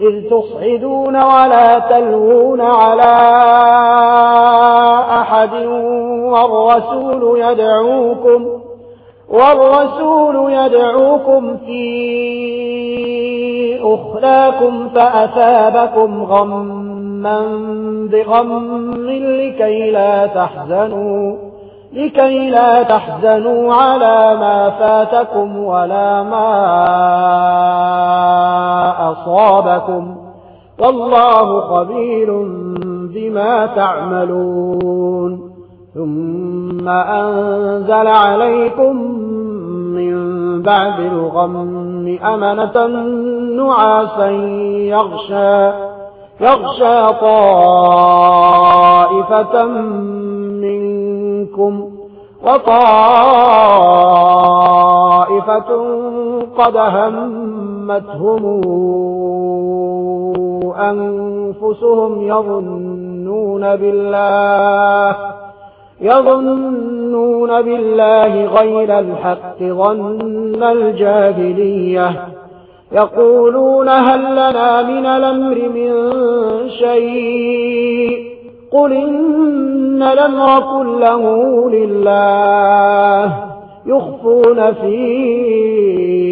إذ تصعدون ولا تلوون على أحد والرسول يدعوكم والرسول يدعوكم في أخلاكم فأثابكم غما بغم لكي لا تحزنوا لكي لا تحزنوا على ما فاتكم ولا ما أصابكم. والله قبيل بما تعملون. ثم أنزل عليكم من بعد الغم أمنة نعاسا يغشى, يغشى طائفة منكم وطائفة قد هم همتهم أنفسهم يظنون بالله يظنون بالله غير الحق ظن الجاهلية يقولون هل لنا من الأمر من شيء قل إن الأمر كله لله يخفون فيه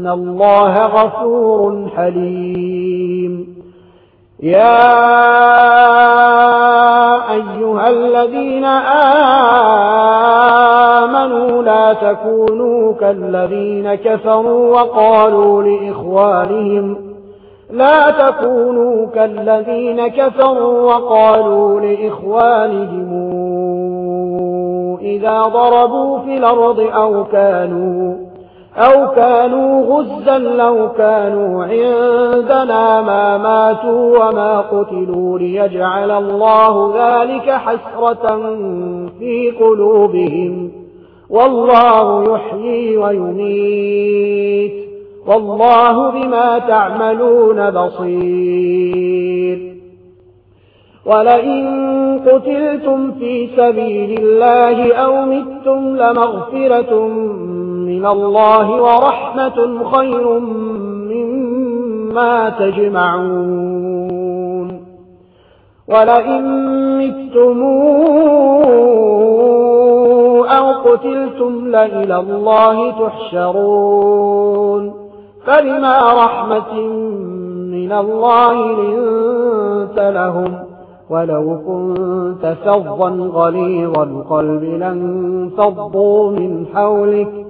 إن الله غفور حليم يا أيها الذين آمنوا لا تكونوا كالذين كفروا وقالوا لإخوانهم لا تكونوا كالذين كفروا وقالوا لإخوانهم إذا ضربوا في الأرض أو كانوا أو كانوا غزا لو كانوا عندنا ما ماتوا وما قتلوا ليجعل الله ذلك حسرة في قلوبهم. والله يحيي ويميت. والله بما تعملون بصير. ولئن قتلتم في سبيل الله أو متم لمغفرة من الله ورحمة خير مما تجمعون ولئن متموا أو قتلتم لإلى الله تحشرون فلما رحمة من الله لنت لهم ولو كنت سرا غليظ القلب لن تضوا من حولك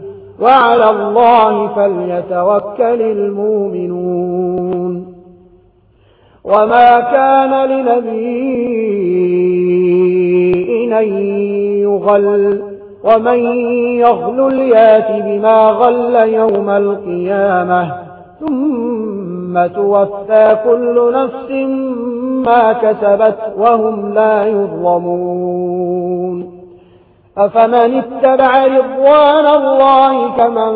وعلى الله فليتوكل المؤمنون. وما كان لنبي أن يغل ومن يغل اليات بما غل يوم القيامة ثم توفى كل نفس ما كسبت وهم لا يظلمون. أفمن اتبع رضوان الله كمن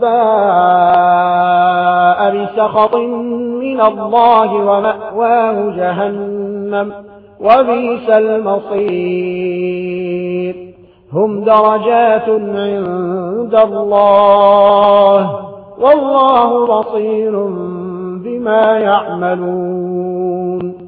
باء بسخط من الله ومأواه جهنم وبيس المصير هم درجات عند الله والله بصير بما يعملون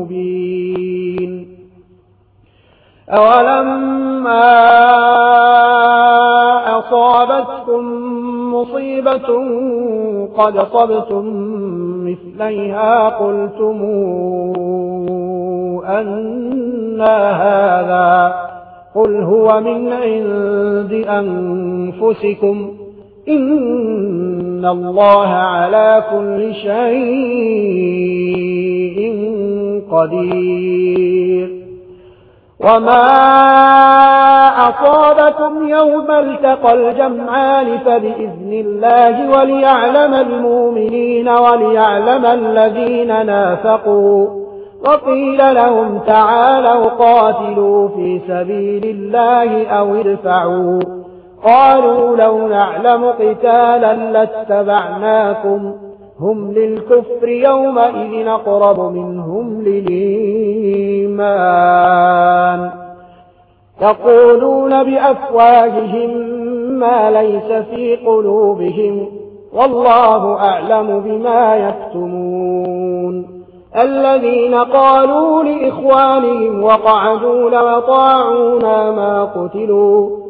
مبين. أولما أصابتكم مصيبة قد صبتم مثليها قلتموا أنا هذا قل هو من عند أنفسكم. إن الله على كل شيء قدير. وما أصابكم يوم التقى الجمعان فبإذن الله وليعلم المؤمنين وليعلم الذين نافقوا. وقيل لهم تعالوا قاتلوا في سبيل الله أو ارفعوا قالوا لو نعلم قتالا لاتبعناكم. هم للكفر يومئذ نقرب منهم للإيمان. يقولون بأفواههم ما ليس في قلوبهم والله أعلم بما يكتمون. الذين قالوا لإخوانهم وقعدوا لوطاعونا ما قتلوا